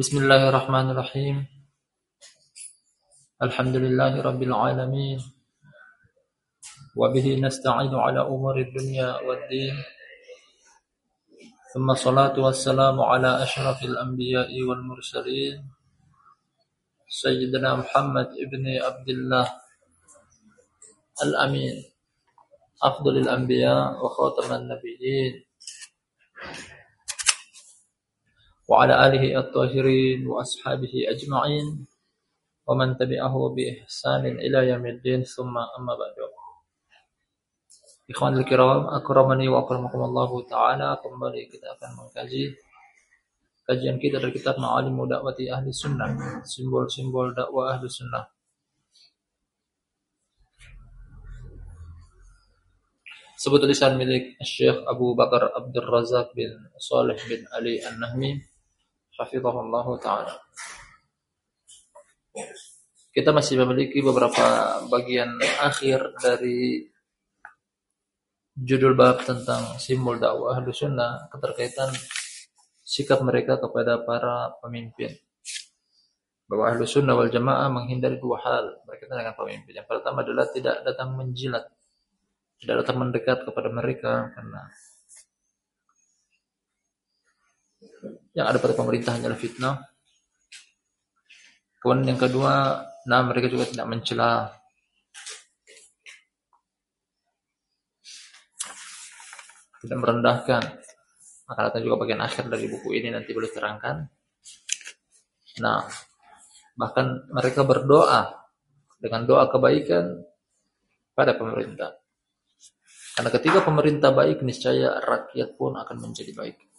بسم الله الرحمن الرحيم الحمد لله رب العالمين وبه نستعين على أمور الدنيا والدين ثم الصلاة والسلام على أشرف الأنبياء والمرسلين سيدنا محمد ابن عبد الله الأمين أفضل الأنبياء وخاتم النبيين وعلى آله الطاهرين وأصحابه أجمعين ومن تبعه بإحسان إلى يوم الدين ثم أما بعد Ikhwan kiram, akramani wa akramakumullah taala. Kembali kita akan mengkaji kajian kita dari kitab Ma'alim Dakwati Ahli Sunnah, simbol-simbol dakwah Ahli Sunnah. Sebut tulisan milik Syekh Abu Bakar Abdul Razak bin Saleh bin Ali An-Nahmi hafizahullah taala. Kita masih memiliki beberapa bagian akhir dari judul bab tentang simbol dakwah ahlu sunnah keterkaitan sikap mereka kepada para pemimpin. Bahwa ahlu sunnah wal jamaah menghindari dua hal berkaitan dengan pemimpin. Yang pertama adalah tidak datang menjilat, tidak datang mendekat kepada mereka karena yang ada pada pemerintah hanyalah fitnah. Kemudian yang kedua, nah mereka juga tidak mencela tidak merendahkan. Maka datang juga bagian akhir dari buku ini nanti boleh terangkan. Nah, bahkan mereka berdoa dengan doa kebaikan pada pemerintah. Karena ketika pemerintah baik, niscaya rakyat pun akan menjadi baik.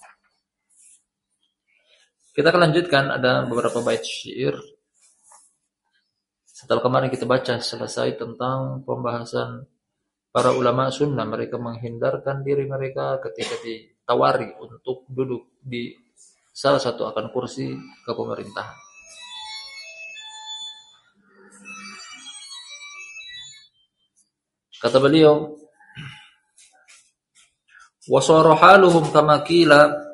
Kita akan lanjutkan ada beberapa bait syair. Setelah kemarin kita baca selesai tentang pembahasan para ulama sunnah mereka menghindarkan diri mereka ketika ditawari untuk duduk di salah satu akan kursi kepemerintahan. Kata beliau, kama kila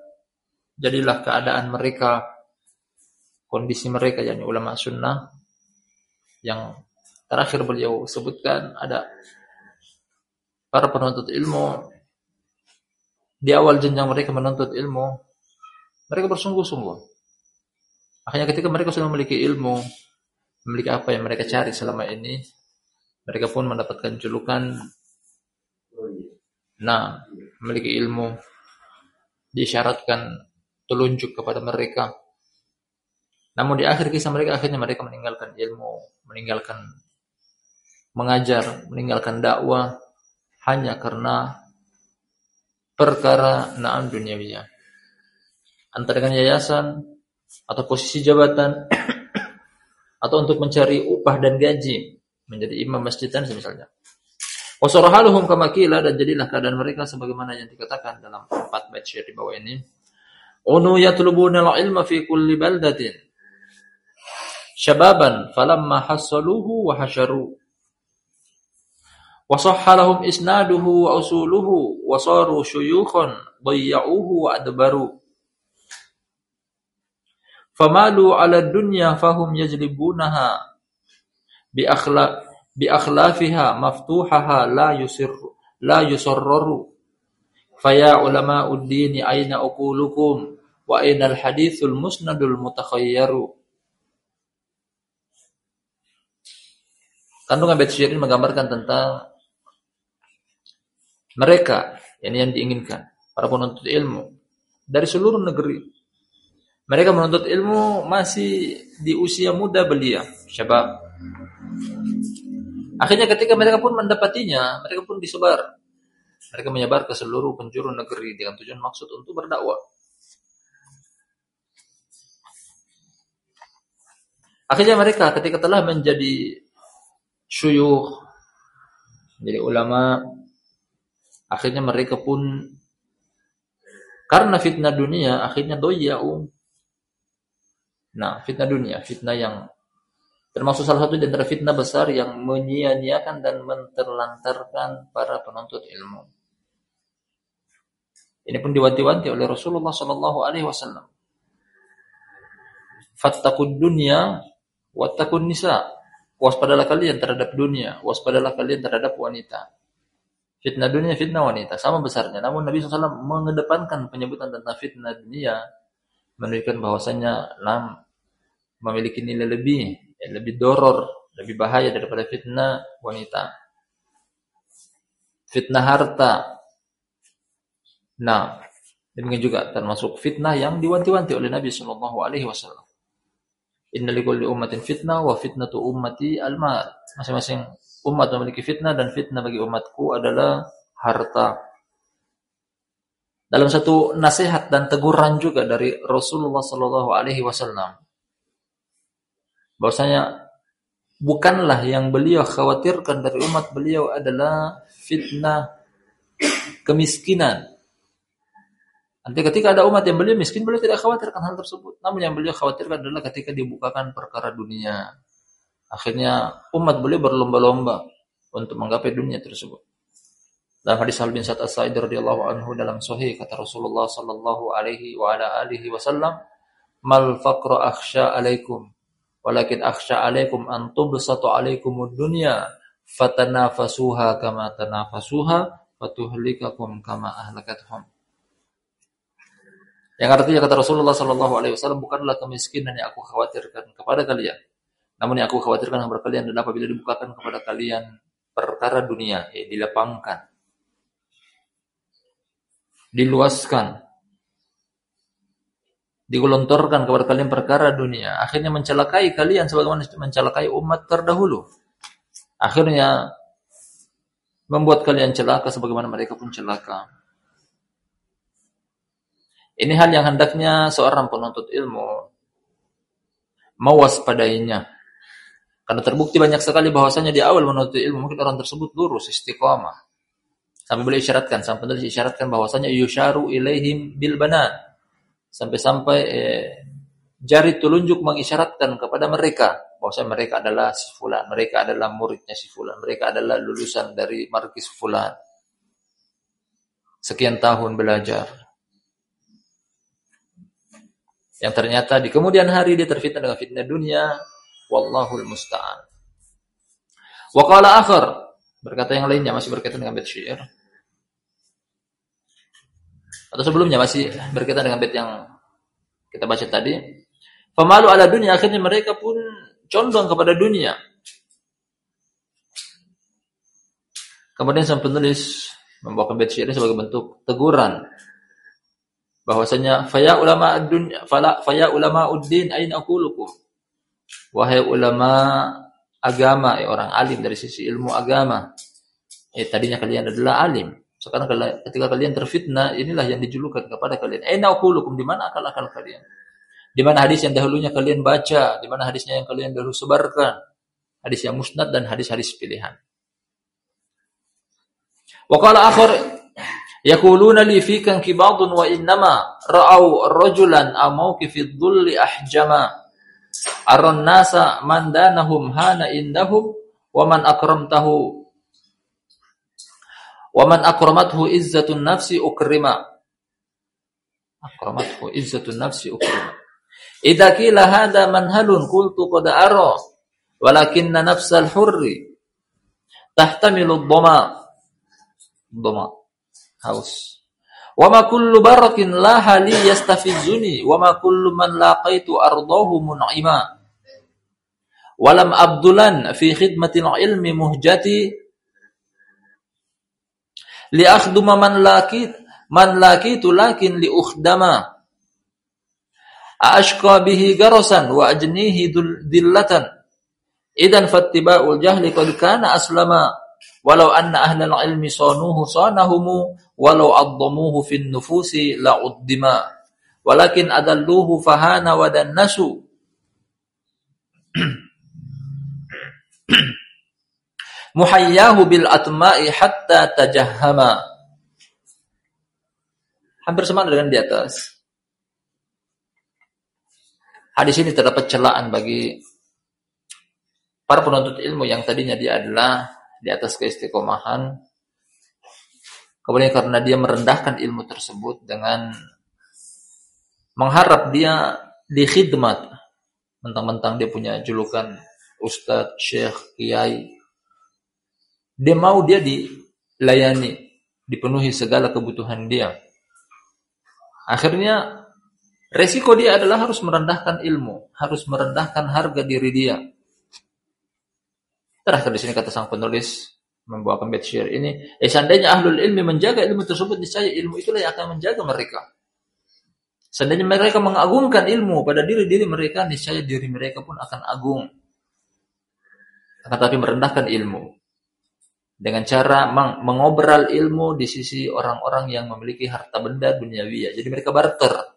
jadilah keadaan mereka kondisi mereka yakni ulama sunnah yang terakhir beliau sebutkan ada para penuntut ilmu di awal jenjang mereka menuntut ilmu, mereka bersungguh-sungguh. Akhirnya ketika mereka sudah memiliki ilmu, memiliki apa yang mereka cari selama ini, mereka pun mendapatkan julukan nah, memiliki ilmu disyaratkan telunjuk kepada mereka. Namun di akhir kisah mereka akhirnya mereka meninggalkan ilmu, meninggalkan mengajar, meninggalkan dakwah, hanya karena perkara naam duniawiya. Antara dengan yayasan atau posisi jabatan atau untuk mencari upah dan gaji menjadi imam masjid dan semisalnya. Wasarahaluhum kama dan jadilah keadaan mereka sebagaimana yang dikatakan dalam empat bait syair di bawah ini. Unu yatlubuna al-ilma fi kulli baldatin. Syababan falamma hassaluhu wa hasyaru wa sahhalahum isnaduhu wa usuluhu wa saru syuyukhan dayya'uhu wa adbaru. Famalu ala dunya fahum yajlibunaha. Bi akhla bi akhlafiha maftuhaha la yusir la yusarraru faya ulama uddini aina uqulukum wa aina al hadithul musnadul mutakhayyaru Kandungan bait syair ini menggambarkan tentang mereka ini yang diinginkan, para penuntut ilmu dari seluruh negeri. Mereka menuntut ilmu masih di usia muda belia, syabab. Akhirnya ketika mereka pun mendapatinya, mereka pun disebar. Mereka menyebar ke seluruh penjuru negeri dengan tujuan maksud untuk berdakwah. Akhirnya mereka ketika telah menjadi syuyuh, menjadi ulama, Akhirnya mereka pun karena fitnah dunia akhirnya doyau. Nah, fitnah dunia, fitnah yang termasuk salah satu di antara fitnah besar yang menyia-nyiakan dan menterlantarkan para penuntut ilmu. Ini pun diwanti-wanti oleh Rasulullah Shallallahu Alaihi Wasallam. dunya wattaqun nisa. Waspadalah kalian terhadap dunia, waspadalah kalian terhadap wanita. Fitnah dunia, fitnah wanita sama besarnya. Namun Nabi SAW mengedepankan penyebutan tentang fitnah dunia menunjukkan bahwasanya lam memiliki nilai lebih, lebih doror, lebih bahaya daripada fitnah wanita. Fitnah harta. Nah, demikian juga termasuk fitnah yang diwanti-wanti oleh Nabi Shallallahu Alaihi Wasallam. Inna likulli ummatin fitnah wa fitnatu ummati al-mal. Masing-masing umat memiliki fitnah dan fitnah bagi umatku adalah harta. Dalam satu nasihat dan teguran juga dari Rasulullah Sallallahu Alaihi Wasallam, bahwasanya bukanlah yang beliau khawatirkan dari umat beliau adalah fitnah kemiskinan Nanti ketika ada umat yang beliau miskin, beliau tidak khawatirkan hal tersebut. Namun yang beliau khawatirkan adalah ketika dibukakan perkara dunia. Akhirnya umat beliau berlomba-lomba untuk menggapai dunia tersebut. Dalam hadis Al bin Sa'ad As-Sa'id radhiyallahu anhu dalam sahih kata Rasulullah sallallahu alaihi wa ala alihi wasallam, "Mal faqra akhsha alaikum, walakin akhsha alaikum an tubsatu alaikumud dunya fatanafasuha kama tanafasuha fatuhlikakum kama ahlakatuhum." Yang artinya kata Rasulullah Sallallahu Alaihi Wasallam bukanlah kemiskinan yang aku khawatirkan kepada kalian, namun yang aku khawatirkan kepada kalian adalah apabila dibukakan kepada kalian perkara dunia, ya, dilapangkan, diluaskan, digelontorkan kepada kalian perkara dunia, akhirnya mencelakai kalian sebagaimana mencelakai umat terdahulu. Akhirnya membuat kalian celaka sebagaimana mereka pun celaka. Ini hal yang hendaknya seorang penuntut ilmu mewaspadainya. Karena terbukti banyak sekali bahwasanya di awal menuntut ilmu mungkin orang tersebut lurus istiqamah. Sampai boleh isyaratkan, sampai penulis isyaratkan bahwasanya yusharu ilaihim bil banan. Sampai-sampai eh, jari telunjuk mengisyaratkan kepada mereka bahwasanya mereka adalah si fulan, mereka adalah muridnya si fulan, mereka adalah lulusan dari markis fulan. Sekian tahun belajar, yang ternyata di kemudian hari dia terfitnah dengan fitnah dunia. Wallahul musta'an. Wa qala akhar. Berkata yang lainnya masih berkaitan dengan bait syair atau sebelumnya masih berkaitan dengan bait yang kita baca tadi. Pemalu ala dunia akhirnya mereka pun condong kepada dunia. Kemudian sang penulis membawakan bait syair sebagai bentuk teguran bahwasanya faya ulama dunya fala faya ulama uddin aina aqulukum wahai ulama agama ya orang alim dari sisi ilmu agama. Eh tadinya kalian adalah alim. Sekarang ketika kalian terfitnah inilah yang dijulukan kepada kalian. Aina aqulukum di mana akal-akal kalian? Di mana hadis yang dahulunya kalian baca? Di mana hadisnya yang kalian dahulu sebarkan? Hadis yang musnad dan hadis-hadis pilihan. Wa qala akhar Yaquluna li fika kibadun wa innama ra'au rajulan aw mawqifid dhulli ahjama. Aron nasa man hana indahum wa man akramtahu wa man akramathu izzatun nafsi ukrima. Akramathu izzatun nafsi ukrima. Idza qila hadha manhalun qultu qad ara walakinna nafsal hurri tahtamilu dhama dhama haus. Wa ma kullu barakin la hali yastafizuni wa ma kullu man laqaitu ardahu mun'ima. Walam abdulan fi khidmatil ilmi muhjati li akhduma man laqit man laqitu lakin li ukhdama. Ashqa bihi garasan wa ajnihi dillatan. Idan fattiba'ul jahli qad kana aslama walau anna ahlal ilmi sanuhu sanahumu walau addamuhu fin nufusi la'uddima walakin adalluhu fahana wadan nasu. Muhayyahu bil atma'i hatta tajahhama. Hampir sama dengan di atas. Hadis ini terdapat celaan bagi para penuntut ilmu yang tadinya dia adalah di atas keistiqomahan. Kemudian karena dia merendahkan ilmu tersebut dengan mengharap dia di khidmat, mentang-mentang dia punya julukan ustadz, syekh, kiai. Dia mau dia dilayani, dipenuhi segala kebutuhan dia. Akhirnya resiko dia adalah harus merendahkan ilmu, harus merendahkan harga diri dia. Terakhir di sini kata sang penulis membawakan bait syair ini, eh seandainya ahlul ilmi menjaga ilmu tersebut, niscaya ilmu itulah yang akan menjaga mereka. Seandainya mereka mengagungkan ilmu pada diri-diri mereka, niscaya diri mereka pun akan agung. Tetapi merendahkan ilmu. Dengan cara meng mengobral ilmu di sisi orang-orang yang memiliki harta benda duniawi. Jadi mereka barter.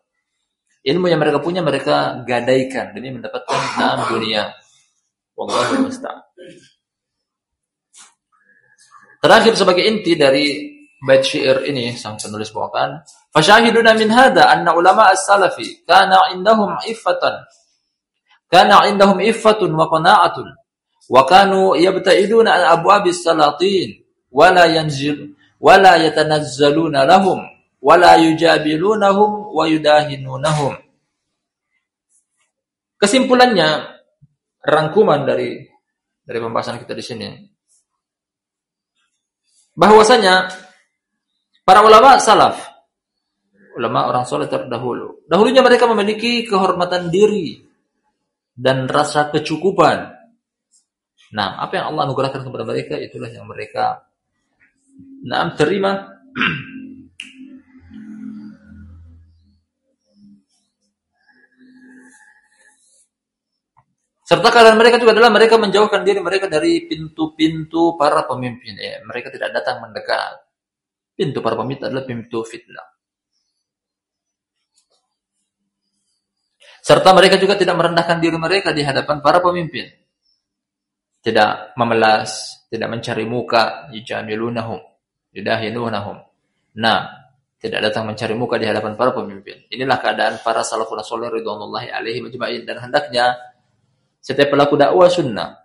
Ilmu yang mereka punya mereka gadaikan demi mendapatkan dalam dunia. Wallahu musta'an. Terakhir sebagai inti dari bait syair ini sang penulis bawakan fashahiduna min hada anna ulama as-salafi kana indahum iffatan kana indahum iffatun wa qana'atun wa kanu yabta'iduna an abwabis salatin wa la yanzil wa la yatanazzaluna lahum wa la yujabilunahum wa yudahinunahum. Kesimpulannya rangkuman dari dari pembahasan kita di sini bahwasanya Para ulama salaf, ulama orang soleh terdahulu, dahulunya mereka memiliki kehormatan diri dan rasa kecukupan. Nah, apa yang Allah anugerahkan kepada mereka itulah yang mereka nah terima Serta kalian mereka juga adalah mereka menjauhkan diri mereka dari pintu-pintu para pemimpin. Ya, mereka tidak datang mendekat. Pintu para pemimpin adalah pintu fitnah. Serta mereka juga tidak merendahkan diri mereka di hadapan para pemimpin. Tidak memelas, tidak mencari muka, yujamilunahum, yudahinunahum. Nah, tidak datang mencari muka di hadapan para pemimpin. Inilah keadaan para salafun salih ridwanullahi alaihi majma'in dan hendaknya setiap pelaku dakwah sunnah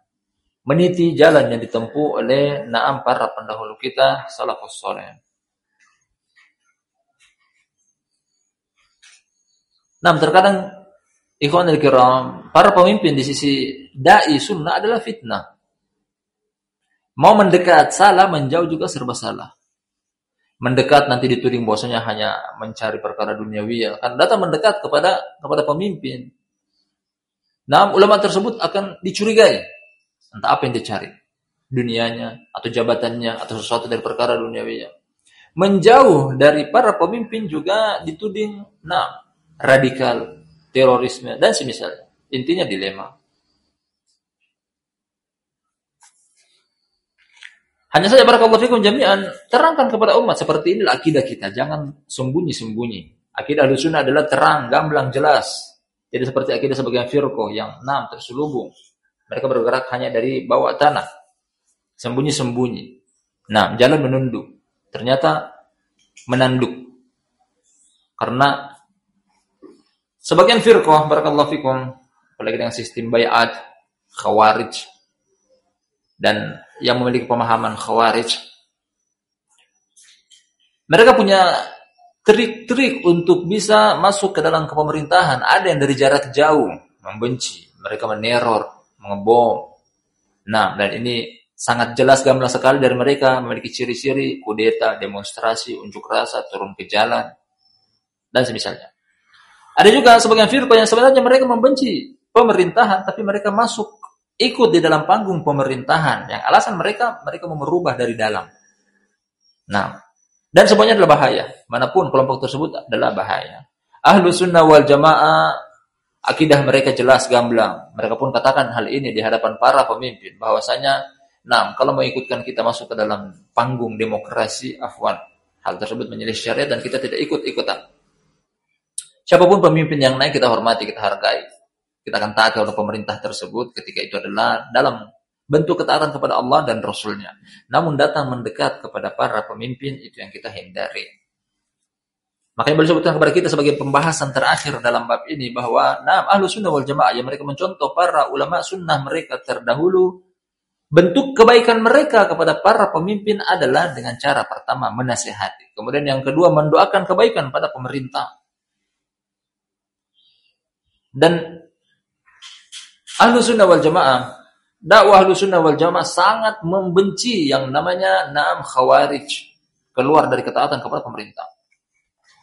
meniti jalan yang ditempuh oleh naam para pendahulu kita salafus saleh. Nah, terkadang ikhwan kiram, para pemimpin di sisi dai sunnah adalah fitnah. Mau mendekat salah, menjauh juga serba salah. Mendekat nanti dituding bahwasanya hanya mencari perkara duniawi ya. Kan datang mendekat kepada kepada pemimpin. Nah, ulama tersebut akan dicurigai. Entah apa yang dicari. Dunianya, atau jabatannya, atau sesuatu dari perkara duniawinya. Menjauh dari para pemimpin juga dituding, nah, radikal, terorisme, dan semisalnya. Intinya dilema. Hanya saja barakallahu fikum jami'an terangkan kepada umat seperti inilah akidah kita, jangan sembunyi-sembunyi. Akidah sunnah adalah terang, gamblang, jelas. Jadi seperti akidah sebagian firqah yang enam terselubung. Mereka bergerak hanya dari bawah tanah. Sembunyi-sembunyi. Nah, jalan menunduk. Ternyata menanduk. Karena Sebagian firqah barakallahu fikum apalagi dengan sistem bayat khawarij dan yang memiliki pemahaman khawarij mereka punya trik-trik untuk bisa masuk ke dalam kepemerintahan. Ada yang dari jarak jauh membenci, mereka meneror, mengebom. Nah, dan ini sangat jelas gamblang sekali dari mereka memiliki ciri-ciri kudeta, demonstrasi, unjuk rasa, turun ke jalan dan semisalnya. Ada juga sebagian firqah yang sebenarnya mereka membenci pemerintahan tapi mereka masuk ikut di dalam panggung pemerintahan yang alasan mereka mereka mau merubah dari dalam. Nah, dan semuanya adalah bahaya. Mana pun kelompok tersebut adalah bahaya. Ahlu sunnah wal jamaah akidah mereka jelas gamblang. Mereka pun katakan hal ini di hadapan para pemimpin bahwasanya nah kalau mau ikutkan kita masuk ke dalam panggung demokrasi afwan hal tersebut menyelisih syariat dan kita tidak ikut-ikutan Siapa pun pemimpin yang naik kita hormati, kita hargai. Kita akan taat kepada pemerintah tersebut ketika itu adalah dalam bentuk ketaatan kepada Allah dan Rasulnya. Namun datang mendekat kepada para pemimpin itu yang kita hindari. Makanya boleh sebutkan kepada kita sebagai pembahasan terakhir dalam bab ini bahwa nah ahlu sunnah wal jamaah yang mereka mencontoh para ulama sunnah mereka terdahulu bentuk kebaikan mereka kepada para pemimpin adalah dengan cara pertama menasihati. Kemudian yang kedua mendoakan kebaikan pada pemerintah. Dan Ahlu sunnah wal jamaah, dakwah sunnah wal jamaah sangat membenci yang namanya naam khawarij, keluar dari ketaatan kepada pemerintah.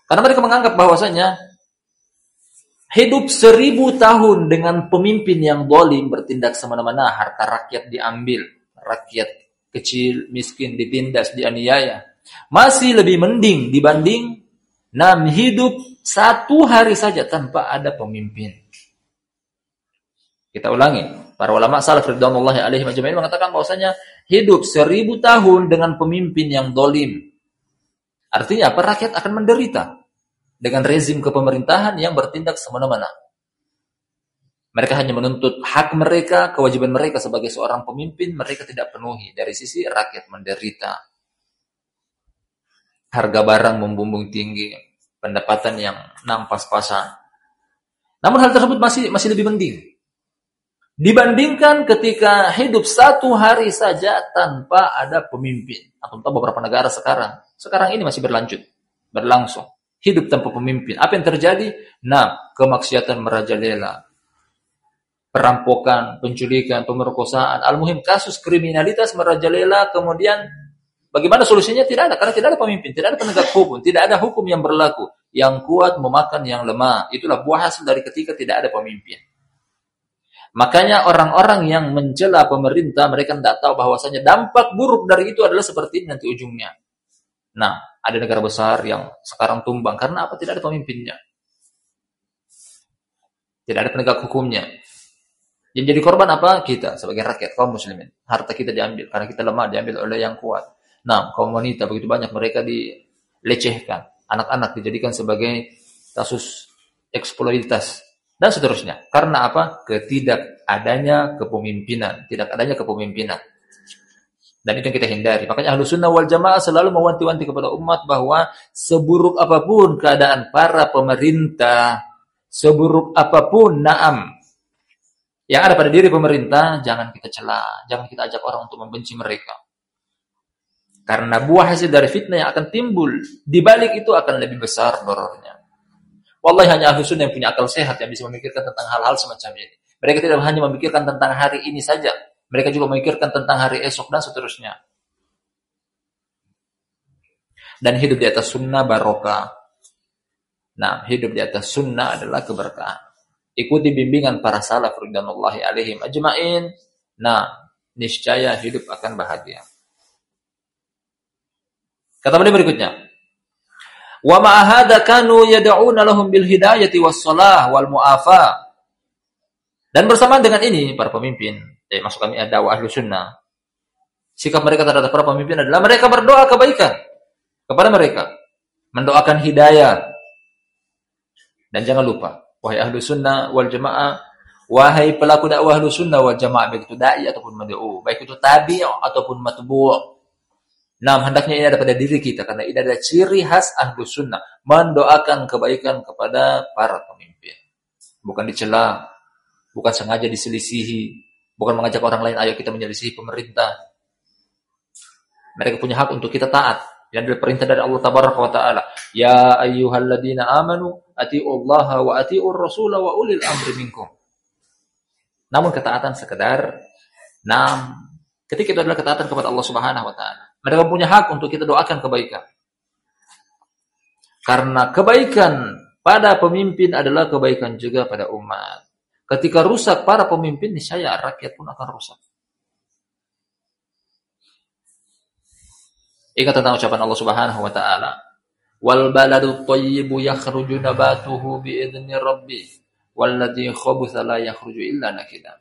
Karena mereka menganggap bahwasanya hidup seribu tahun dengan pemimpin yang dolim bertindak semena-mena, harta rakyat diambil, rakyat kecil, miskin ditindas, dianiaya. Masih lebih mending dibanding nam hidup satu hari saja tanpa ada pemimpin. Kita ulangi. Para ulama salaf ridwanullahi alaihi majma'in mengatakan bahwasanya hidup seribu tahun dengan pemimpin yang dolim. Artinya apa? Rakyat akan menderita dengan rezim kepemerintahan yang bertindak semena-mena. Mereka hanya menuntut hak mereka, kewajiban mereka sebagai seorang pemimpin, mereka tidak penuhi. Dari sisi rakyat menderita. Harga barang membumbung tinggi, pendapatan yang nampas-pasan. Namun hal tersebut masih masih lebih mending Dibandingkan ketika hidup satu hari saja tanpa ada pemimpin. Atau beberapa negara sekarang. Sekarang ini masih berlanjut. Berlangsung. Hidup tanpa pemimpin. Apa yang terjadi? Nah, kemaksiatan merajalela. Perampokan, penculikan, pemerkosaan. Al-Muhim kasus kriminalitas merajalela. Kemudian bagaimana solusinya? Tidak ada. Karena tidak ada pemimpin. Tidak ada penegak hukum. Tidak ada hukum yang berlaku. Yang kuat memakan yang lemah. Itulah buah hasil dari ketika tidak ada pemimpin. Makanya orang-orang yang mencela pemerintah, mereka tidak tahu bahwasanya dampak buruk dari itu adalah seperti ini nanti ujungnya. Nah, ada negara besar yang sekarang tumbang karena apa? Tidak ada pemimpinnya. Tidak ada penegak hukumnya. Yang jadi korban apa? Kita sebagai rakyat kaum muslimin. Harta kita diambil karena kita lemah diambil oleh yang kuat. Nah, kaum wanita begitu banyak mereka dilecehkan. Anak-anak dijadikan sebagai kasus eksploitasi dan seterusnya. Karena apa? Ketidakadanya kepemimpinan, tidak adanya kepemimpinan. Dan itu yang kita hindari. Makanya ahlu sunnah wal jamaah selalu mewanti-wanti kepada umat bahwa seburuk apa pun keadaan para pemerintah, seburuk apa pun naam yang ada pada diri pemerintah, jangan kita celah, jangan kita ajak orang untuk membenci mereka. Karena buah hasil dari fitnah yang akan timbul di balik itu akan lebih besar dorornya. Wallahi hanya ahlu sunnah yang punya akal sehat yang bisa memikirkan tentang hal-hal semacam ini. Mereka tidak hanya memikirkan tentang hari ini saja. Mereka juga memikirkan tentang hari esok dan seterusnya. Dan hidup di atas sunnah barokah. Nah, hidup di atas sunnah adalah keberkahan. Ikuti bimbingan para salaf ridwanullahi alaihim ajma'in. Nah, niscaya hidup akan bahagia. Kata beliau berikutnya, Wa ma'ahada kanu yad'una lahum bil hidayati was salah wal mu'afa. Dan bersamaan dengan ini para pemimpin, eh, masuk kami ada ahlu sunnah. Sikap mereka terhadap para pemimpin adalah mereka berdoa kebaikan kepada mereka, mendoakan hidayah. Dan jangan lupa, wahai ahlu sunnah wal jamaah, wahai pelaku dakwah ahlu sunnah wal jamaah, baik itu dai ataupun mad'u, baik itu tabi' ataupun matbu', Nah, hendaknya ini ada pada diri kita karena ini adalah ciri khas ahlu sunnah mendoakan kebaikan kepada para pemimpin. Bukan dicela, bukan sengaja diselisihi, bukan mengajak orang lain ayo kita menyelisihi pemerintah. Mereka punya hak untuk kita taat. Yang adalah perintah dari Allah Tabaraka wa taala. Ya ayyuhalladzina amanu atiullaha wa atiur rasula wa ulil amri minkum. Namun ketaatan sekedar nam ketika itu adalah ketaatan kepada Allah Subhanahu wa taala. Mereka punya hak untuk kita doakan kebaikan. Karena kebaikan pada pemimpin adalah kebaikan juga pada umat. Ketika rusak para pemimpin, niscaya rakyat pun akan rusak. Ingat tentang ucapan Allah Subhanahu wa taala. Wal baladu thayyibu yakhruju nabatuhu bi idzni rabbi walladzi khabutha la yakhruju illa nakida.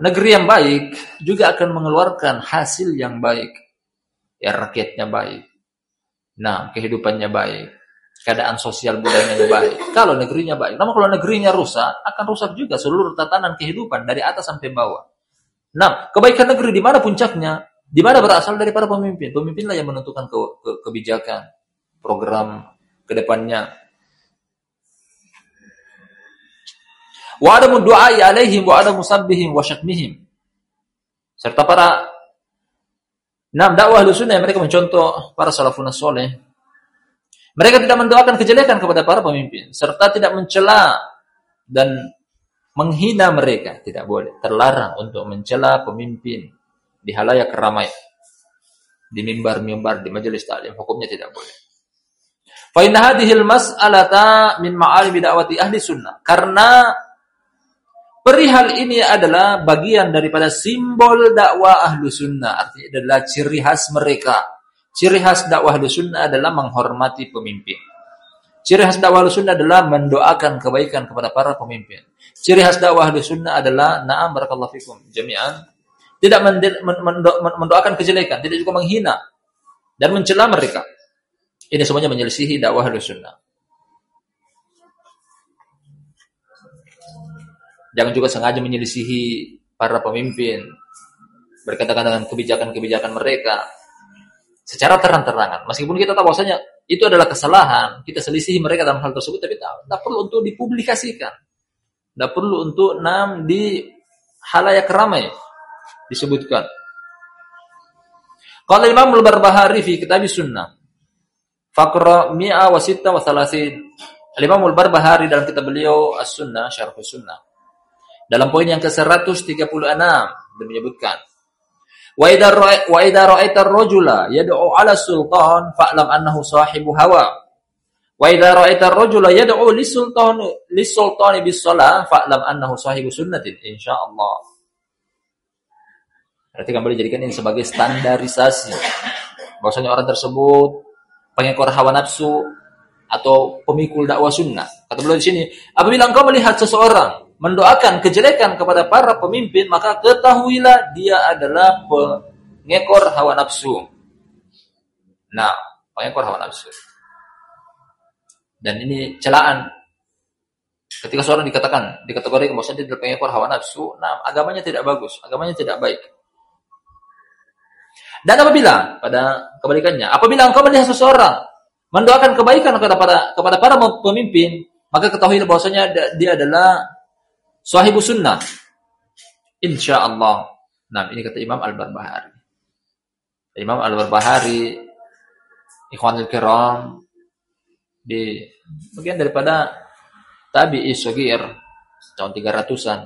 Negeri yang baik juga akan mengeluarkan hasil yang baik ya rakyatnya baik. Nah, kehidupannya baik. Keadaan sosial budayanya baik. Kalau negerinya baik. Namun kalau negerinya rusak, akan rusak juga seluruh tatanan kehidupan dari atas sampai bawah. Nah, kebaikan negeri di mana puncaknya? Di mana berasal dari para pemimpin? Pemimpinlah yang menentukan ke, ke, kebijakan, program ke depannya. Wa adamu du'ai alaihim wa adamu sabbihim wa syatmihim. Serta para Nah, dakwah sunnah mereka mencontoh para salafun soleh. Mereka tidak mendoakan kejelekan kepada para pemimpin, serta tidak mencela dan menghina mereka, tidak boleh. Terlarang untuk mencela pemimpin di halayak ramai. Di mimbar-mimbar, di majelis taklim, hukumnya tidak boleh. Fa inna hadhihi al-mas'alata min ma'alim da'wati ahli sunnah. Karena perihal ini adalah bagian daripada simbol dakwah ahlu sunnah. Artinya adalah ciri khas mereka. Ciri khas dakwah ahlu sunnah adalah menghormati pemimpin. Ciri khas dakwah ahlu sunnah adalah mendoakan kebaikan kepada para pemimpin. Ciri khas dakwah ahlu sunnah adalah na'am barakallahu fikum jami'an. Tidak mendoakan kejelekan, tidak juga menghina dan mencela mereka. Ini semuanya menyelisihi dakwah sunnah. Jangan juga sengaja menyelisihi para pemimpin berkaitan dengan kebijakan-kebijakan mereka secara terang-terangan. Meskipun kita tahu bahwasanya itu adalah kesalahan, kita selisihi mereka dalam hal tersebut, tapi tidak perlu untuk dipublikasikan. Tidak perlu untuk nam di halayak ramai disebutkan. Kalau Imam Al-Barbahari fi kitab sunnah Fakra mi'a wa sitta wa thalathin. Al-Imam Al-Barbahari dalam kitab beliau As-Sunnah, Syarh Sunnah. Dalam poin yang ke-136 dia menyebutkan Wa idza ra'aita ar-rajula yad'u 'ala sultan fa'lam annahu sahibu hawa. Wa idza ra'aita ar-rajula yad'u lis-sultan lis-sultani bis-shalah fa'lam annahu sahibu sunnatin insyaallah. Berarti kembali jadikan ini sebagai standarisasi. Bahwasanya orang tersebut pengekor hawa nafsu atau pemikul dakwah sunnah. Kata beliau di sini, apabila engkau melihat seseorang mendoakan kejelekan kepada para pemimpin, maka ketahuilah dia adalah pengekor hawa nafsu. Nah, pengekor hawa nafsu. Dan ini celaan. Ketika seorang dikatakan, dikategorikan bahwa dia adalah pengekor hawa nafsu, nah agamanya tidak bagus, agamanya tidak baik. Dan apabila pada kebalikannya, apabila engkau melihat seseorang mendoakan kebaikan kepada kepada para pemimpin, maka ketahuilah bahwasanya dia adalah sahibu sunnah. Insya Allah. Nah, ini kata Imam Al-Barbahari. Imam Al-Barbahari Ikhwanul Kiram di bagian daripada Tabi'i Sogir tahun 300-an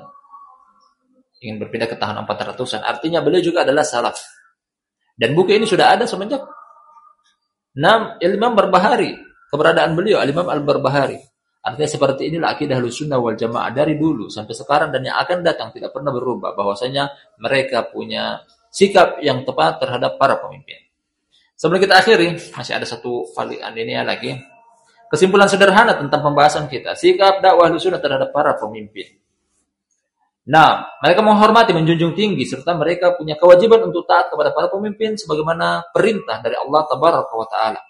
ingin berpindah ke tahun 400-an. Artinya beliau juga adalah salaf. Dan buku ini sudah ada semenjak enam Imam Berbahari, keberadaan beliau Imam Al-Barbahari. Artinya seperti inilah akidah Sunnah wal Jamaah dari dulu sampai sekarang dan yang akan datang tidak pernah berubah bahwasanya mereka punya sikap yang tepat terhadap para pemimpin. Sebelum kita akhiri, masih ada satu ini lagi. Kesimpulan sederhana tentang pembahasan kita, sikap dakwah Sunnah terhadap para pemimpin. Nah, mereka menghormati, menjunjung tinggi, serta mereka punya kewajiban untuk taat kepada para pemimpin sebagaimana perintah dari Allah Tabaraka wa Ta'ala.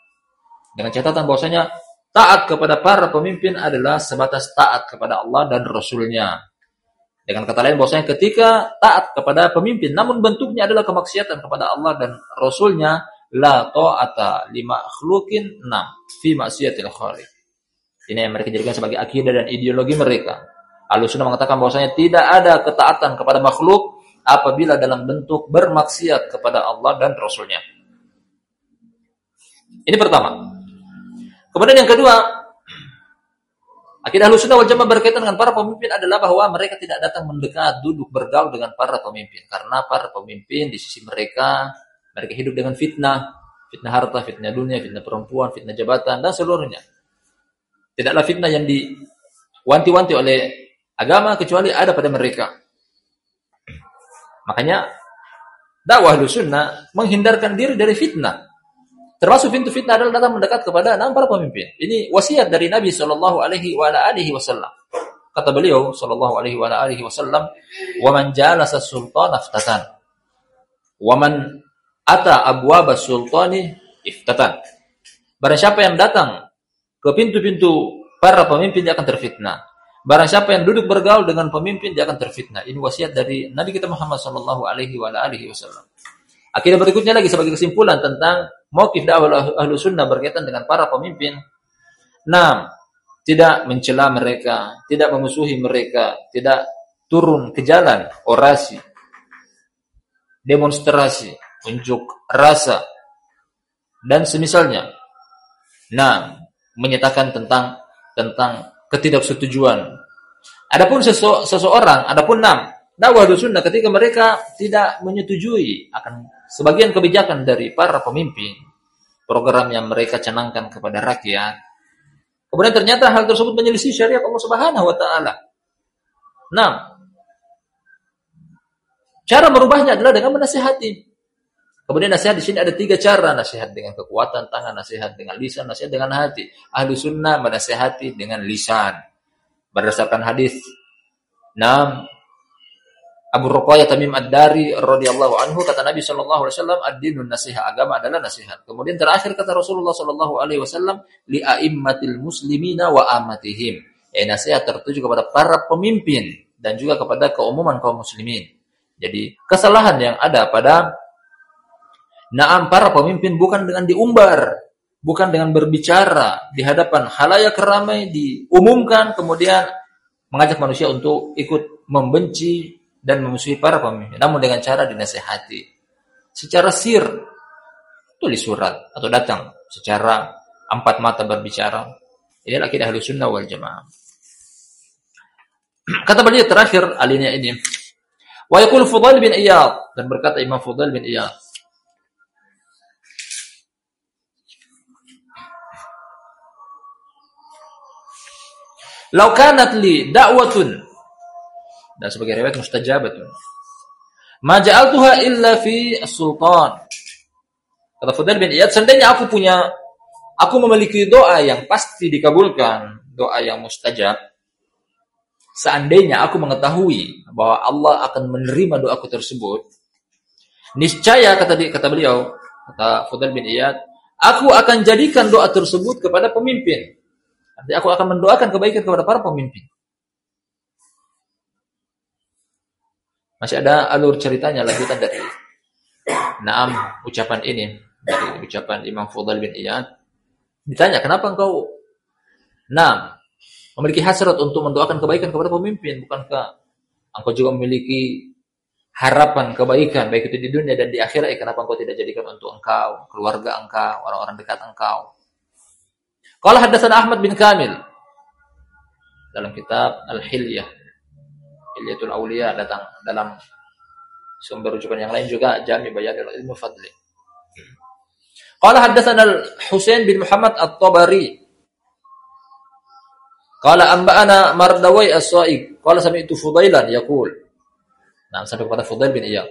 Dengan catatan bahwasanya taat kepada para pemimpin adalah sebatas taat kepada Allah dan Rasulnya. Dengan kata lain bahwasanya ketika taat kepada pemimpin, namun bentuknya adalah kemaksiatan kepada Allah dan Rasulnya, la ta'ata lima khlukin enam fi maksiatil khaliq. Ini yang mereka jadikan sebagai akidah dan ideologi mereka. Sunnah mengatakan bahwasanya tidak ada ketaatan kepada makhluk apabila dalam bentuk bermaksiat kepada Allah dan Rasulnya. Ini pertama. Kemudian yang kedua, akidah Sunnah wal Jamaah berkaitan dengan para pemimpin adalah bahwa mereka tidak datang mendekat, duduk bergaul dengan para pemimpin karena para pemimpin di sisi mereka mereka hidup dengan fitnah, fitnah harta, fitnah dunia, fitnah perempuan, fitnah jabatan dan seluruhnya. Tidaklah fitnah yang diwanti-wanti oleh agama kecuali ada pada mereka. Makanya dakwah sunnah menghindarkan diri dari fitnah. Termasuk pintu fitnah adalah datang mendekat kepada enam para pemimpin. Ini wasiat dari Nabi Shallallahu Alaihi Wasallam. Kata beliau Shallallahu Alaihi Wasallam, "Waman jalasa sultan aftatan, waman ata abwaba sultani iftatan." Barang siapa yang datang ke pintu-pintu para pemimpin dia akan terfitnah. Barang siapa yang duduk bergaul dengan pemimpin dia akan terfitnah. Ini wasiat dari Nabi kita Muhammad sallallahu alaihi wasallam. Akhirnya berikutnya lagi sebagai kesimpulan tentang mauqif dakwah ahlu sunnah berkaitan dengan para pemimpin. Enam, tidak mencela mereka, tidak memusuhi mereka, tidak turun ke jalan orasi, demonstrasi, unjuk rasa, dan semisalnya. Nah, menyatakan tentang tentang ketidaksetujuan Adapun sesu, seseorang, adapun enam, dakwah sunnah ketika mereka tidak menyetujui akan sebagian kebijakan dari para pemimpin, program yang mereka canangkan kepada rakyat. Kemudian ternyata hal tersebut menyelisih syariat Allah Subhanahu wa taala. Enam. Cara merubahnya adalah dengan menasihati. Kemudian nasihat di sini ada tiga cara. Nasihat dengan kekuatan tangan, nasihat dengan lisan, nasihat dengan hati. Ahlu sunnah menasihati dengan lisan. Berdasarkan hadis. Nam Abu Ruqayyah Tamim Ad-Dari radhiyallahu anhu kata Nabi sallallahu alaihi wasallam ad-dinun nasihat agama adalah nasihat. Kemudian terakhir kata Rasulullah sallallahu alaihi wasallam li aimmatil muslimina wa amatihim. Eh nasihat tertuju kepada para pemimpin dan juga kepada keumuman kaum muslimin. Jadi kesalahan yang ada pada Naam para pemimpin bukan dengan diumbar, bukan dengan berbicara di hadapan halayak ramai diumumkan kemudian mengajak manusia untuk ikut membenci dan memusuhi para pemimpin, namun dengan cara dinasehati. Secara sir tulis surat atau datang secara empat mata berbicara. Inilah akidah Ahlussunnah wal Jamaah. Kata beliau terakhir alinea ini. Wa yaqul Fudail bin Iyad dan berkata Imam Fudail bin Iyad Lau kanat li da'watun dan sebagai riwayat mustajabatun. Ma ja'altuha illa fi sultan. Kata Fudail bin Iyad, seandainya aku punya aku memiliki doa yang pasti dikabulkan, doa yang mustajab. Seandainya aku mengetahui bahwa Allah akan menerima doaku tersebut, niscaya kata kata beliau, kata Fudail bin Iyad, aku akan jadikan doa tersebut kepada pemimpin Nanti aku akan mendoakan kebaikan kepada para pemimpin. Masih ada alur ceritanya lanjutan dari Naam ucapan ini dari ucapan Imam Fudail bin Iyad. Ditanya, kenapa engkau Naam memiliki hasrat untuk mendoakan kebaikan kepada pemimpin? Bukankah engkau juga memiliki harapan kebaikan baik itu di dunia dan di akhirat? Eh, kenapa engkau tidak jadikan untuk engkau, keluarga engkau, orang-orang dekat engkau? Qala haddatsana Ahmad bin Kamil dalam kitab Al-Hilyah. Hilyatul Auliya datang dalam sumber rujukan yang lain juga Jami Bayanil Ilmu Fadli. Qala haddatsana Al-Husain bin Muhammad At-Tabari. Qala anba'ana Mardawai As-Sa'id. Qala sami'tu Fudailan yaqul. Nah, sampai kepada Fudail bin Iyad.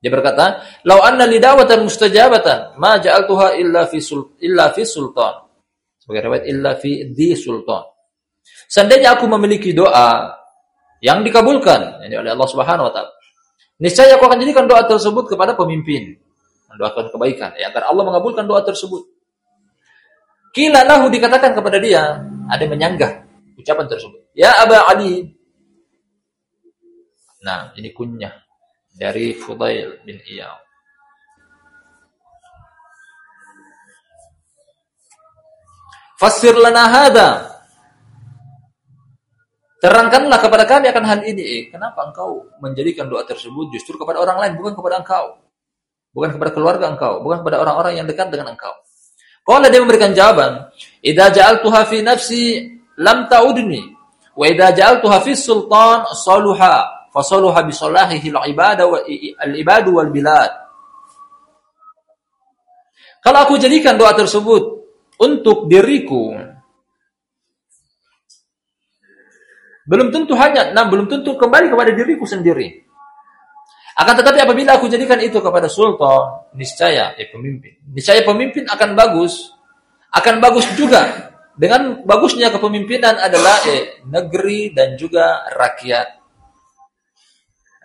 Dia berkata, "Lau anna li da'watan mustajabatan ma ja'altuha illa fi illa fi sultan." Sebagai riwayat illa fi di sultan. Seandainya aku memiliki doa yang dikabulkan ini oleh Allah Subhanahu wa taala. Niscaya aku akan jadikan doa tersebut kepada pemimpin. Mendoakan kebaikan. Ya, agar Allah mengabulkan doa tersebut. Kila lahu dikatakan kepada dia, ada yang menyanggah ucapan tersebut. Ya Aba Ali. Nah, ini kunyah dari Fudail bin Iyad. Fasir lana hada. Terangkanlah kepada kami akan hal ini. Eh, kenapa engkau menjadikan doa tersebut justru kepada orang lain, bukan kepada engkau? Bukan kepada keluarga engkau, bukan kepada orang-orang yang dekat dengan engkau. Kalau dia memberikan jawaban, "Idza ja'altuha fi nafsi lam ta'udni, wa idza ja'altuha fi sultan saluha, fa saluha bi salahihi al-ibadu wal bilad." Kalau aku jadikan doa tersebut untuk diriku belum tentu hanya nah belum tentu kembali kepada diriku sendiri. Akan tetapi apabila aku jadikan itu kepada sultan niscaya ya pemimpin. Niscaya pemimpin akan bagus. Akan bagus juga. Dengan bagusnya kepemimpinan adalah eh, negeri dan juga rakyat.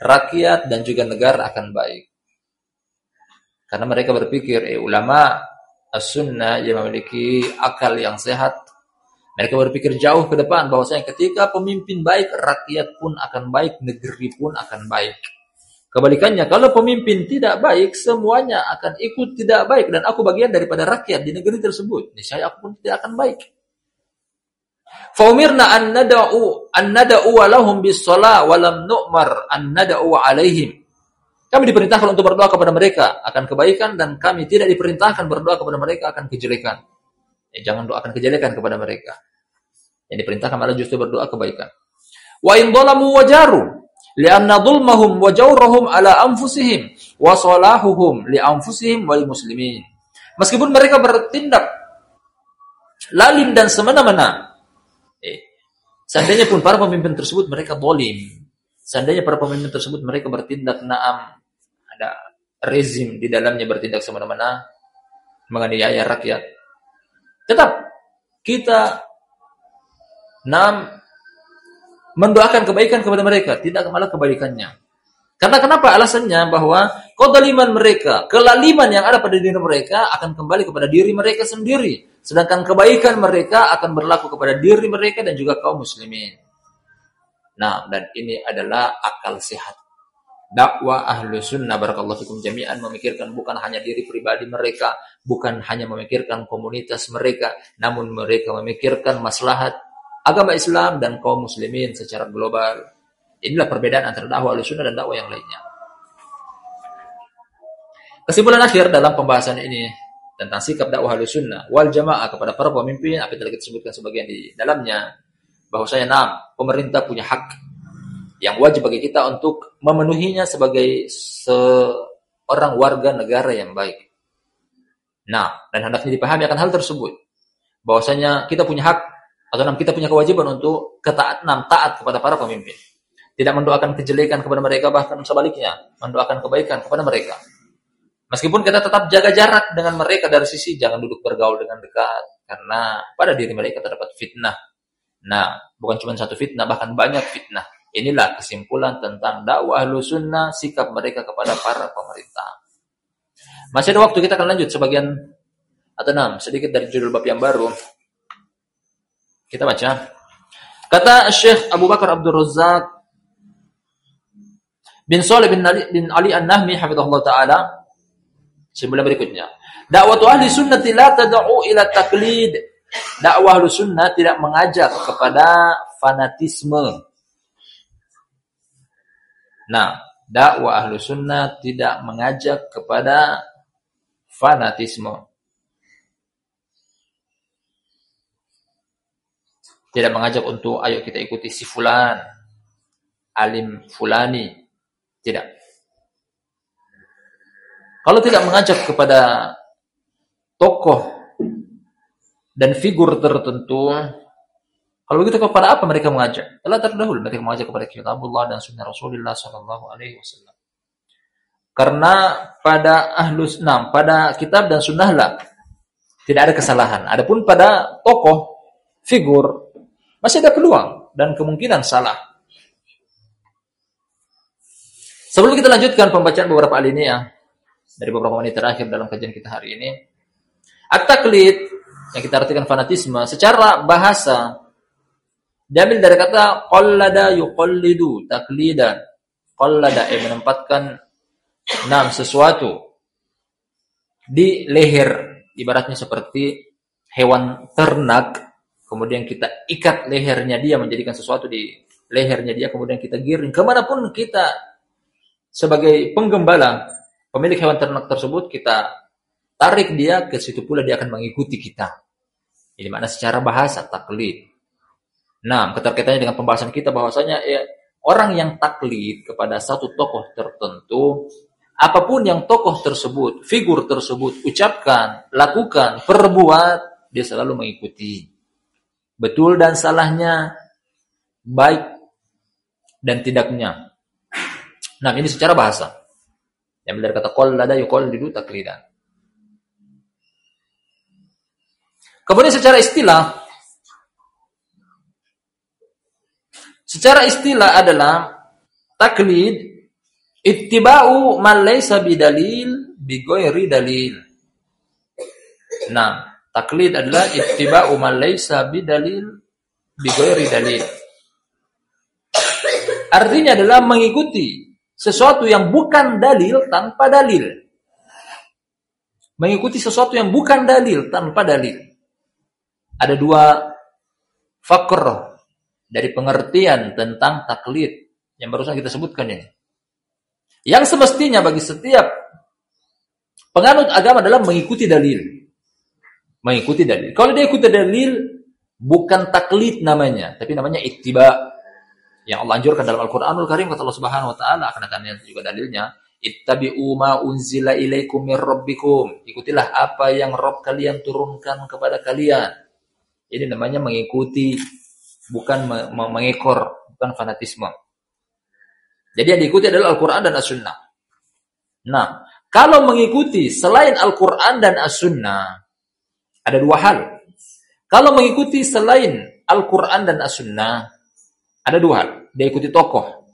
Rakyat dan juga negara akan baik. Karena mereka berpikir eh ulama as-sunnah yang memiliki akal yang sehat. Mereka berpikir jauh ke depan bahwasanya ketika pemimpin baik, rakyat pun akan baik, negeri pun akan baik. Kebalikannya, kalau pemimpin tidak baik, semuanya akan ikut tidak baik dan aku bagian daripada rakyat di negeri tersebut. Niscaya aku pun tidak akan baik. Faumirna an nada'u an nada'u lahum bis wa lam nu'mar an nada'u alaihim. Kami diperintahkan untuk berdoa kepada mereka akan kebaikan dan kami tidak diperintahkan berdoa kepada mereka akan kejelekan. Ya, jangan doakan kejelekan kepada mereka. Yang diperintahkan malah justru berdoa kebaikan. Wa in dhalamu wajaru li'anna dhulmahum wa jawrahum ala anfusihim wa salahuhum li anfusihim wal muslimin. Meskipun mereka bertindak lalim dan semena-mena, eh, seandainya pun para pemimpin tersebut mereka dolim, seandainya para pemimpin tersebut mereka bertindak naam, ada rezim di dalamnya bertindak semena-mena, menganiaya rakyat, tetap kita enam mendoakan kebaikan kepada mereka, tidak malah kebaikannya. Karena kenapa? Alasannya bahwa kodaliman mereka, kelaliman yang ada pada diri mereka akan kembali kepada diri mereka sendiri. Sedangkan kebaikan mereka akan berlaku kepada diri mereka dan juga kaum muslimin. Nah, dan ini adalah akal sehat. Dakwah ahlu sunnah barakallahu fikum jami'an memikirkan bukan hanya diri pribadi mereka, bukan hanya memikirkan komunitas mereka, namun mereka memikirkan maslahat agama Islam dan kaum muslimin secara global. Inilah perbedaan antara dakwah al-sunnah dan dakwah yang lainnya. Kesimpulan akhir dalam pembahasan ini tentang sikap dakwah al-sunnah wal jamaah kepada para pemimpin, apa yang telah kita sebutkan sebagian di dalamnya, bahwasanya enam, pemerintah punya hak yang wajib bagi kita untuk memenuhinya sebagai seorang warga negara yang baik. Nah, dan hendaknya dipahami akan hal tersebut. Bahwasanya kita punya hak atau enam kita punya kewajiban untuk ketaatan taat kepada para pemimpin. Tidak mendoakan kejelekan kepada mereka bahkan sebaliknya mendoakan kebaikan kepada mereka. Meskipun kita tetap jaga jarak dengan mereka dari sisi jangan duduk bergaul dengan dekat karena pada diri mereka terdapat fitnah. Nah, bukan cuma satu fitnah bahkan banyak fitnah. Inilah kesimpulan tentang dakwah sunnah sikap mereka kepada para pemerintah. Masih ada waktu kita akan lanjut sebagian atau enam sedikit dari judul bab yang baru kita baca. Kata Syekh Abu Bakar Abdul Razak bin Saleh bin Ali, bin Ali An-Nahmi hafizahullah taala sebelum berikutnya. Dakwah ahli sunnah la tad'u ila taklid. Dakwah ahli sunnah tidak mengajak kepada fanatisme. Nah, dakwah ahli sunnah tidak mengajak kepada fanatisme. Tidak mengajak untuk ayo kita ikuti si fulan, alim fulani. Tidak. Kalau tidak mengajak kepada tokoh dan figur tertentu, kalau begitu kepada apa mereka mengajak? Telah terdahulu mereka mengajak kepada kitabullah dan sunnah Rasulullah Sallallahu Alaihi Wasallam. Karena pada ahlus enam, pada kitab dan sunnahlah tidak ada kesalahan. Adapun pada tokoh, figur, masih ada peluang dan kemungkinan salah. Sebelum kita lanjutkan pembacaan beberapa alinea dari beberapa menit terakhir dalam kajian kita hari ini, at-taklid yang kita artikan fanatisme secara bahasa diambil dari kata qallada yuqallidu taklidan. Qallada yang menempatkan enam sesuatu di leher ibaratnya seperti hewan ternak kemudian kita ikat lehernya dia menjadikan sesuatu di lehernya dia, kemudian kita giring ke mana pun kita sebagai penggembala pemilik hewan ternak tersebut kita tarik dia ke situ pula dia akan mengikuti kita. Ini mana secara bahasa taklid. Nah, keterkaitannya dengan pembahasan kita bahwasanya ya, orang yang taklid kepada satu tokoh tertentu, apa pun yang tokoh tersebut, figur tersebut ucapkan, lakukan, perbuat, dia selalu mengikuti betul dan salahnya, baik dan tidaknya. Nah, ini secara bahasa. Yang benar kata qallada yuqallidu taklidan. Kemudian secara istilah Secara istilah adalah taklid ittiba'u man laysa bidalil bi ghairi dalil. Nah, Taklid adalah ittiba'u man laysa bidalil bi ghairi dalil. Artinya adalah mengikuti sesuatu yang bukan dalil tanpa dalil. Mengikuti sesuatu yang bukan dalil tanpa dalil. Ada dua fakr dari pengertian tentang taklid yang barusan kita sebutkan ini. Yang semestinya bagi setiap penganut agama adalah mengikuti dalil mengikuti dalil. Kalau dia ikuti dalil bukan taklid namanya, tapi namanya ittiba. Yang Allah anjurkan dalam Al-Qur'anul Karim kata Allah Subhanahu wa taala akan datangnya juga dalilnya Ittabi'u ma unzila ilaikum mir rabbikum. Ikutilah apa yang Rabb kalian turunkan kepada kalian. Ini namanya mengikuti bukan mengekor, bukan fanatisme. Jadi yang diikuti adalah Al-Qur'an dan As-Sunnah. Nah, kalau mengikuti selain Al-Qur'an dan As-Sunnah ada dua hal. Kalau mengikuti selain Al-Qur'an dan As-Sunnah ada dua hal. Dia ikuti tokoh.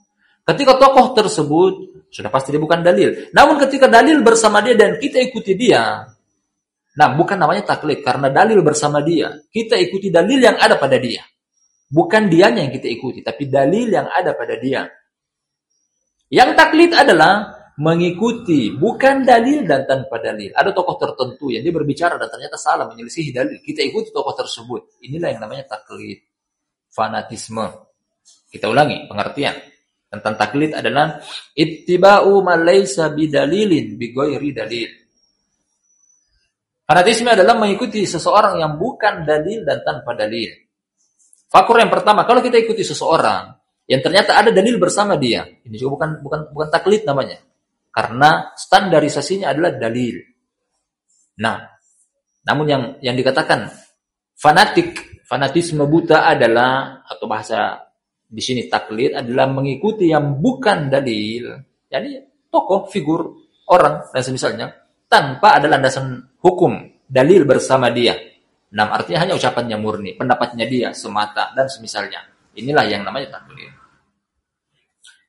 Ketika tokoh tersebut sudah pasti dia bukan dalil. Namun ketika dalil bersama dia dan kita ikuti dia, nah bukan namanya taklid karena dalil bersama dia. Kita ikuti dalil yang ada pada dia. Bukan dianya yang kita ikuti, tapi dalil yang ada pada dia. Yang taklid adalah mengikuti bukan dalil dan tanpa dalil. Ada tokoh tertentu yang dia berbicara dan ternyata salah menyelisihi dalil. Kita ikuti tokoh tersebut. Inilah yang namanya taklid. Fanatisme. Kita ulangi pengertian. Tentang taklid adalah ittiba'u ma laysa bidalilin bighairi dalil. Fanatisme adalah mengikuti seseorang yang bukan dalil dan tanpa dalil. Fakur yang pertama, kalau kita ikuti seseorang yang ternyata ada dalil bersama dia, ini juga bukan bukan bukan taklid namanya. Karena standarisasinya adalah dalil. Nah, namun yang yang dikatakan fanatik, fanatisme buta adalah atau bahasa di sini taklid adalah mengikuti yang bukan dalil, jadi tokoh, figur, orang dan semisalnya tanpa ada landasan hukum, dalil bersama dia. Nah, artinya hanya ucapannya murni, pendapatnya dia semata dan semisalnya. Inilah yang namanya taklid.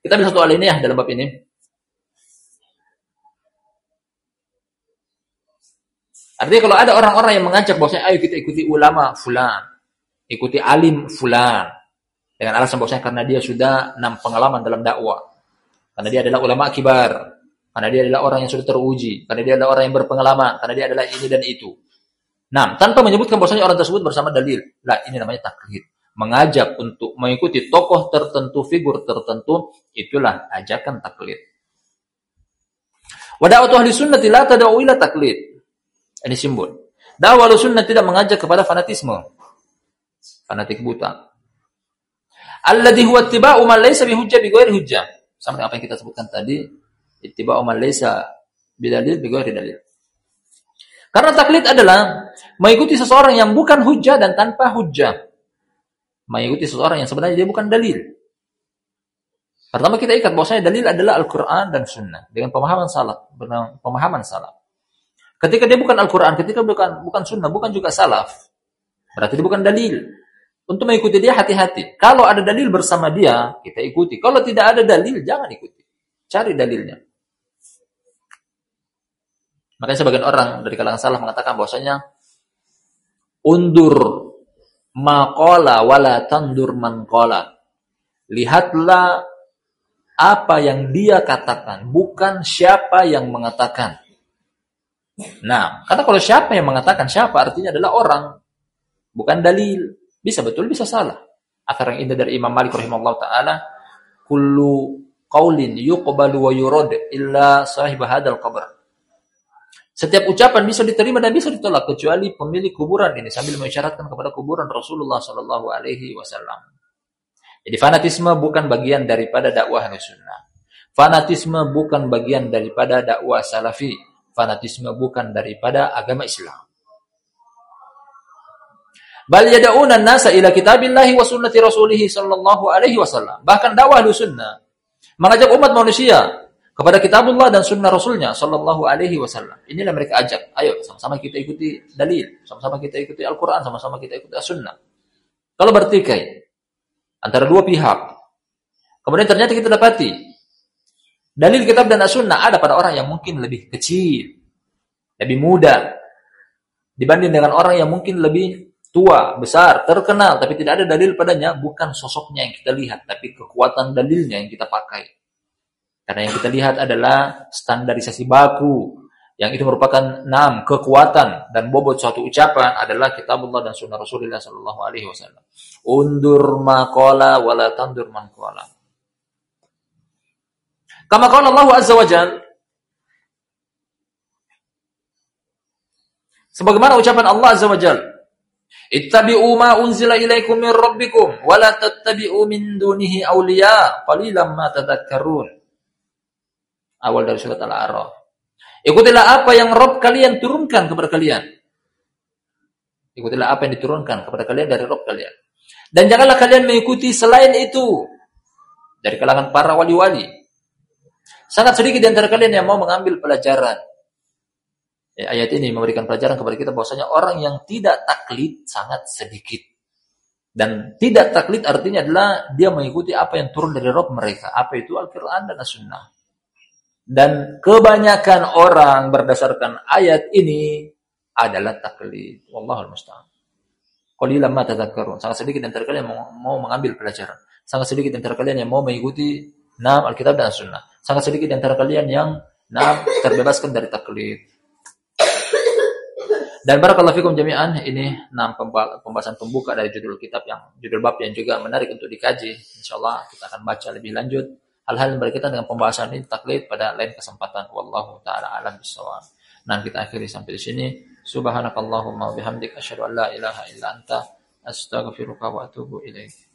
Kita bisa satu ini ya dalam bab ini. Artinya kalau ada orang-orang yang mengajak bahwasanya ayo kita ikuti ulama fulan, ikuti alim fulan, dengan alasan bahwasanya karena dia sudah enam pengalaman dalam dakwah. Karena dia adalah ulama kibar. Karena dia adalah orang yang sudah teruji. Karena dia adalah orang yang berpengalaman. Karena dia adalah ini dan itu. Nah, tanpa menyebutkan bahwasanya orang tersebut bersama dalil. Lah, ini namanya taklid. Mengajak untuk mengikuti tokoh tertentu, figur tertentu, itulah ajakan taklid. Wada'atu ahli sunnah la tada'u ila taklid. Ini simbol. Dakwah sunnah tidak mengajak kepada fanatisme. Fanatik buta. Alladhi huwa ittiba'u man laysa bihujjah bighairi hujjah. Sama dengan apa yang kita sebutkan tadi, ittiba'u man laysa bidalil bighairi dalil. Karena taklid adalah mengikuti seseorang yang bukan hujjah dan tanpa hujjah. Mengikuti seseorang yang sebenarnya dia bukan dalil. Pertama kita ikat bahwasanya dalil adalah Al-Quran dan Sunnah dengan pemahaman salaf, pemahaman salaf. Ketika dia bukan Al-Quran, ketika bukan bukan Sunnah, bukan juga salaf, berarti dia bukan dalil. Untuk mengikuti dia hati-hati. Kalau ada dalil bersama dia, kita ikuti. Kalau tidak ada dalil, jangan ikuti. Cari dalilnya. Makanya sebagian orang dari kalangan salah mengatakan bahwasanya undur maqala wala tandur manqala. Lihatlah apa yang dia katakan, bukan siapa yang mengatakan. Nah, karena kalau siapa yang mengatakan siapa artinya adalah orang, bukan dalil. Bisa betul, bisa salah. Akhir yang indah dari Imam Malik rahimahullah ta'ala, kullu qaulin yuqbalu wa yurad illa sahib hadal qabr. Setiap ucapan bisa diterima dan bisa ditolak kecuali pemilik kuburan ini sambil mengisyaratkan kepada kuburan Rasulullah Shallallahu Alaihi Wasallam. Jadi fanatisme bukan bagian daripada dakwah sunnah. Fanatisme bukan bagian daripada dakwah salafi. Fanatisme bukan daripada agama Islam. Bal yad'una an-nasa ila kitabillahi wa sunnati rasulih sallallahu alaihi wasallam. Bahkan dakwah sunnah mengajak umat manusia kepada kitabullah dan sunnah rasulnya sallallahu alaihi wasallam. Inilah mereka ajak, ayo sama-sama kita ikuti dalil, sama-sama kita ikuti Al-Qur'an, sama-sama kita ikuti As-Sunnah. Kalau bertikai antara dua pihak, kemudian ternyata kita dapati dalil kitab dan As-Sunnah ada pada orang yang mungkin lebih kecil, lebih muda dibanding dengan orang yang mungkin lebih tua, besar, terkenal, tapi tidak ada dalil padanya, bukan sosoknya yang kita lihat, tapi kekuatan dalilnya yang kita pakai. Karena yang kita lihat adalah standarisasi baku, yang itu merupakan enam kekuatan dan bobot suatu ucapan adalah kitabullah dan sunnah Rasulullah Sallallahu Alaihi Wasallam. Undur makola wala tandur mankola. Kama qala Allah Azza wa Jal, Sebagaimana ucapan Allah Azza wa Jal, Ittabi'u ma unzila ilaikum min rabbikum wa la tattabi'u min dunihi awliya qalilan ma tadhakkarun. Awal dari surat Al-A'raf. Ikutilah apa yang Rob kalian turunkan kepada kalian. Ikutilah apa yang diturunkan kepada kalian dari Rob kalian. Dan janganlah kalian mengikuti selain itu dari kalangan para wali-wali. Sangat sedikit di antara kalian yang mau mengambil pelajaran Ya, ayat ini memberikan pelajaran kepada kita bahwasanya orang yang tidak taklid sangat sedikit. Dan tidak taklid artinya adalah dia mengikuti apa yang turun dari Rob mereka. Apa itu Al-Quran dan As-Sunnah. Dan kebanyakan orang berdasarkan ayat ini adalah taklid. Wallahul musta'an. Qalilan ma tadhakkarun. Sangat sedikit antara kalian yang mau, mengambil pelajaran. Sangat sedikit antara kalian yang mau mengikuti nam Alkitab dan Sunnah. Sangat sedikit antara kalian yang nam terbebaskan dari taklid. Dan barakallahu fikum jami'an, ini enam pembahasan pembuka dari judul kitab yang judul bab yang juga menarik untuk dikaji. Insyaallah kita akan baca lebih lanjut hal-hal yang berkaitan dengan pembahasan ini taklid pada lain kesempatan. Wallahu taala alam bisawab. Nah, kita akhiri sampai di sini. Subhanakallahumma bihamdik asyhadu an la ilaha illa anta astaghfiruka wa atubu ilaik.